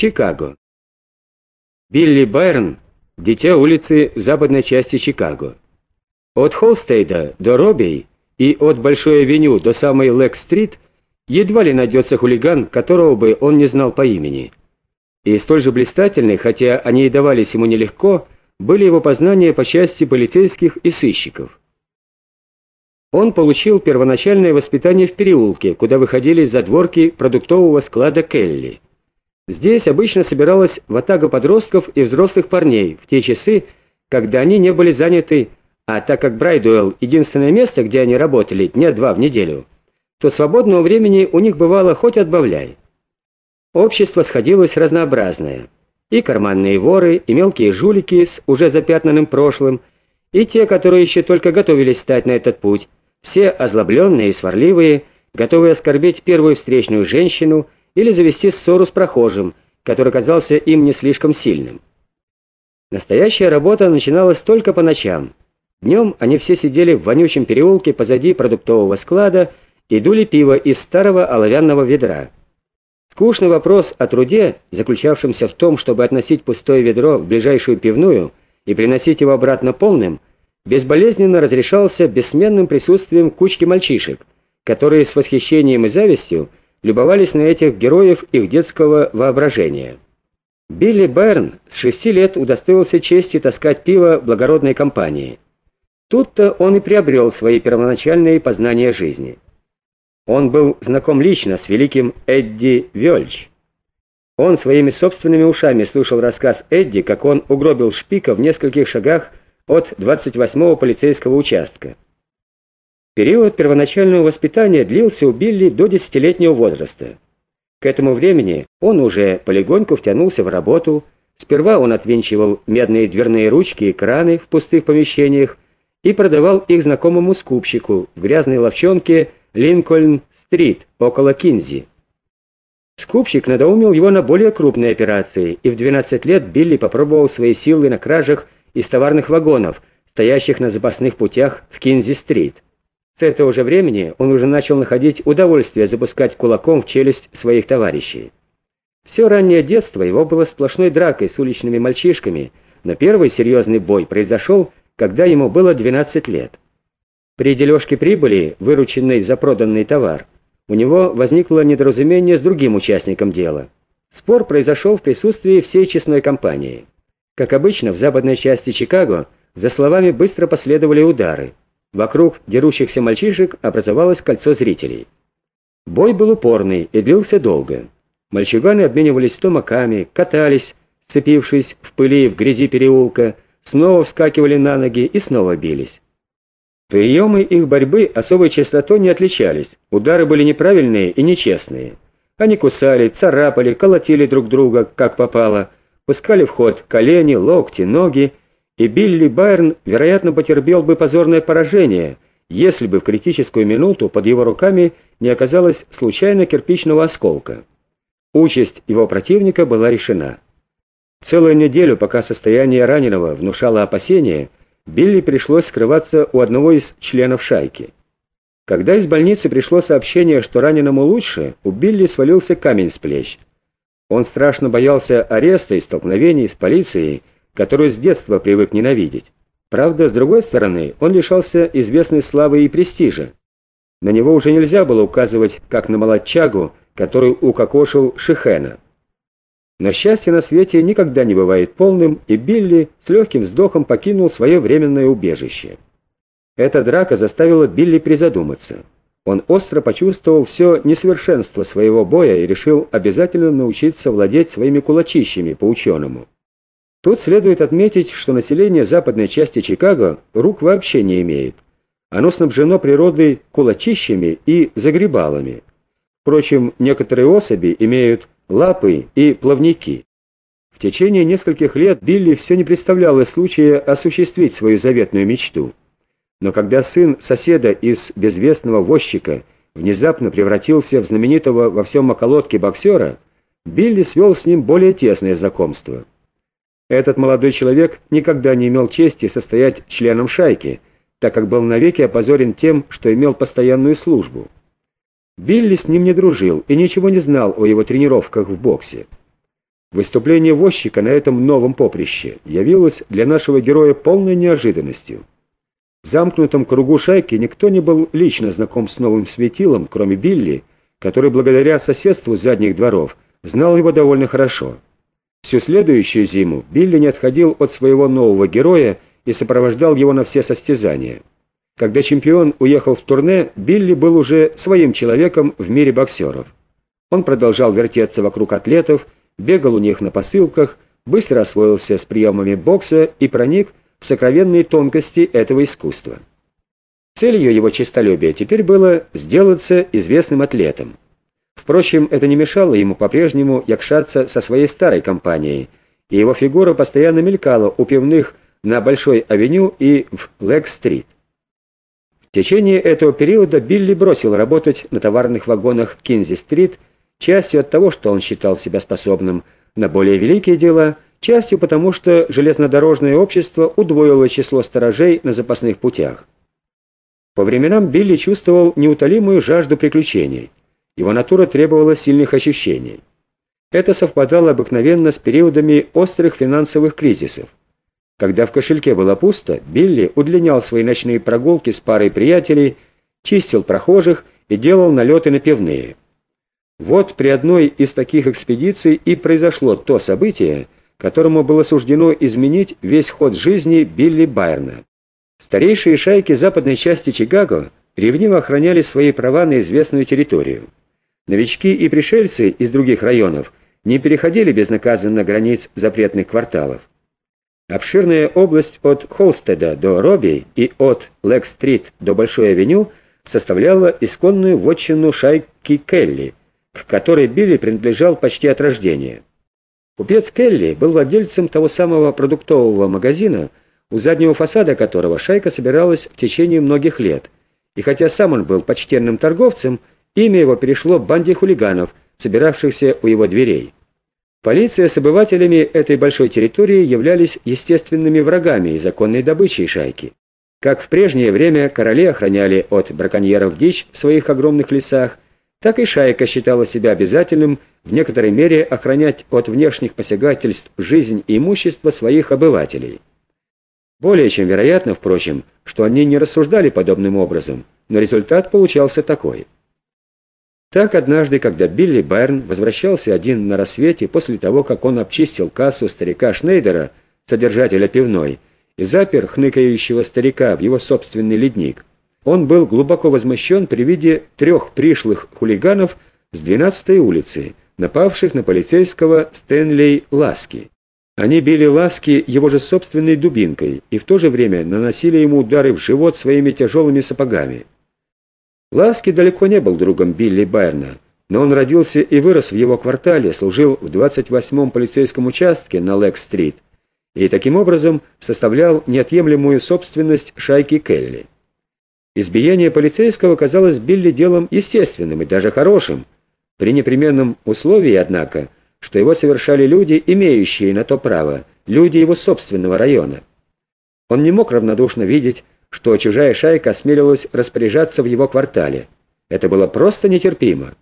Чикаго. Билли Байрон — дитя улицы западной части Чикаго. От Холстейда до Робей и от Большой авеню до самой Лэг-стрит едва ли найдется хулиган, которого бы он не знал по имени. И столь же блистательны, хотя они и давались ему нелегко, были его познания по части полицейских и сыщиков. Он получил первоначальное воспитание в переулке, куда выходили задворки продуктового склада Келли. Здесь обычно собиралась ватага подростков и взрослых парней в те часы, когда они не были заняты, а так как Брайдуэлл — единственное место, где они работали дня два в неделю, то свободного времени у них бывало хоть отбавляй. Общество сходилось разнообразное. И карманные воры, и мелкие жулики с уже запятнанным прошлым, и те, которые еще только готовились стать на этот путь, все озлобленные и сварливые, готовые оскорбить первую встречную женщину или завести ссору с прохожим, который казался им не слишком сильным. Настоящая работа начиналась только по ночам. Днем они все сидели в вонючем переулке позади продуктового склада и дули пиво из старого оловянного ведра. Скучный вопрос о труде, заключавшемся в том, чтобы относить пустое ведро в ближайшую пивную и приносить его обратно полным, безболезненно разрешался бессменным присутствием кучки мальчишек, которые с восхищением и завистью любовались на этих героев их детского воображения. Билли Берн с шести лет удостоился чести таскать пиво благородной компании. Тут-то он и приобрел свои первоначальные познания жизни. Он был знаком лично с великим Эдди Вельч. Он своими собственными ушами слушал рассказ Эдди, как он угробил шпика в нескольких шагах от 28-го полицейского участка. Период первоначального воспитания длился у Билли до десятилетнего возраста. К этому времени он уже полегоньку втянулся в работу, сперва он отвинчивал медные дверные ручки и краны в пустых помещениях и продавал их знакомому скупщику в грязной ловчонке Линкольн-стрит около Кинзи. Скупщик надоумил его на более крупные операции, и в 12 лет Билли попробовал свои силы на кражах из товарных вагонов, стоящих на запасных путях в Кинзи-стрит. С этого же времени он уже начал находить удовольствие запускать кулаком в челюсть своих товарищей. Все раннее детство его было сплошной дракой с уличными мальчишками, но первый серьезный бой произошел, когда ему было 12 лет. При дележке прибыли, вырученной за проданный товар, у него возникло недоразумение с другим участником дела. Спор произошел в присутствии всей честной компании. Как обычно, в западной части Чикаго за словами быстро последовали удары. Вокруг дерущихся мальчишек образовалось кольцо зрителей. Бой был упорный и длился долго. Мальчуганы обменивались томаками, катались, сцепившись в пыли и в грязи переулка, снова вскакивали на ноги и снова бились. Приемы их борьбы особой частотой не отличались, удары были неправильные и нечестные. Они кусали, царапали, колотили друг друга, как попало, пускали в ход колени, локти, ноги, и Билли Байрон, вероятно, потерпел бы позорное поражение, если бы в критическую минуту под его руками не оказалось случайно кирпичного осколка. Участь его противника была решена. Целую неделю, пока состояние раненого внушало опасения, Билли пришлось скрываться у одного из членов шайки. Когда из больницы пришло сообщение, что раненому лучше, у Билли свалился камень с плеч. Он страшно боялся ареста и столкновений с полицией, которую с детства привык ненавидеть. Правда, с другой стороны, он лишался известной славы и престижа. На него уже нельзя было указывать, как на молодчагу, который укокошил Шихена. Но счастье на свете никогда не бывает полным, и Билли с легким вздохом покинул свое временное убежище. Эта драка заставила Билли призадуматься. Он остро почувствовал все несовершенство своего боя и решил обязательно научиться владеть своими кулачищами по-ученому. Тут следует отметить, что население западной части Чикаго рук вообще не имеет. Оно снабжено природой кулачищами и загребалами. Впрочем, некоторые особи имеют лапы и плавники. В течение нескольких лет Билли все не представляло случая осуществить свою заветную мечту. Но когда сын соседа из безвестного возчика внезапно превратился в знаменитого во всем околотке боксера, Билли свел с ним более тесное знакомство. Этот молодой человек никогда не имел чести состоять членом шайки, так как был навеки опозорен тем, что имел постоянную службу. Билли с ним не дружил и ничего не знал о его тренировках в боксе. Выступление возчика на этом новом поприще явилось для нашего героя полной неожиданностью. В замкнутом кругу шайки никто не был лично знаком с новым светилом, кроме Билли, который благодаря соседству задних дворов знал его довольно хорошо. Всю следующую зиму Билли не отходил от своего нового героя и сопровождал его на все состязания. Когда чемпион уехал в турне, Билли был уже своим человеком в мире боксеров. Он продолжал вертеться вокруг атлетов, бегал у них на посылках, быстро освоился с приемами бокса и проник в сокровенные тонкости этого искусства. Целью его честолюбия теперь было сделаться известным атлетом. Впрочем, это не мешало ему по-прежнему якшаться со своей старой компанией, и его фигура постоянно мелькала у пивных на Большой авеню и в Лэг-стрит. В течение этого периода Билли бросил работать на товарных вагонах Кинзи-стрит, частью от того, что он считал себя способным на более великие дела, частью потому, что железнодорожное общество удвоило число сторожей на запасных путях. По временам Билли чувствовал неутолимую жажду приключений. Его натура требовала сильных ощущений. Это совпадало обыкновенно с периодами острых финансовых кризисов. Когда в кошельке было пусто, Билли удлинял свои ночные прогулки с парой приятелей, чистил прохожих и делал налеты на пивные. Вот при одной из таких экспедиций и произошло то событие, которому было суждено изменить весь ход жизни Билли Байерна. Старейшие шайки западной части Чикаго ревниво охраняли свои права на известную территорию. Новички и пришельцы из других районов не переходили безнаказанно границ запретных кварталов. Обширная область от Холстеда до Робби и от Лэг-стрит до Большой авеню составляла исконную вотчину шайки Келли – к которой Билли принадлежал почти от рождения. Купец Келли был владельцем того самого продуктового магазина, у заднего фасада которого шайка собиралась в течение многих лет, и хотя сам он был почтенным торговцем, имя его перешло банде хулиганов, собиравшихся у его дверей. Полиция с обывателями этой большой территории являлись естественными врагами и законной добычей шайки. Как в прежнее время короли охраняли от браконьеров дичь в своих огромных лесах, так и шайка считала себя обязательным в некоторой мере охранять от внешних посягательств жизнь и имущество своих обывателей. Более чем вероятно, впрочем, что они не рассуждали подобным образом, но результат получался такой. Так однажды, когда Билли Байрн возвращался один на рассвете после того, как он обчистил кассу старика Шнейдера, содержателя пивной, и запер хныкающего старика в его собственный ледник, он был глубоко возмущен при виде трех пришлых хулиганов с 12-й улицы, напавших на полицейского Стэнлей Ласки. Они били Ласки его же собственной дубинкой и в то же время наносили ему удары в живот своими тяжелыми сапогами. Ласки далеко не был другом Билли Байерна, но он родился и вырос в его квартале, служил в 28-м полицейском участке на Лэг-стрит и таким образом составлял неотъемлемую собственность шайки Келли. Избиение полицейского казалось Билли делом естественным и даже хорошим, при непременном условии, однако, что его совершали люди, имеющие на то право, люди его собственного района. Он не мог равнодушно видеть, что чужая шайка осмелилась распоряжаться в его квартале. Это было просто нетерпимо.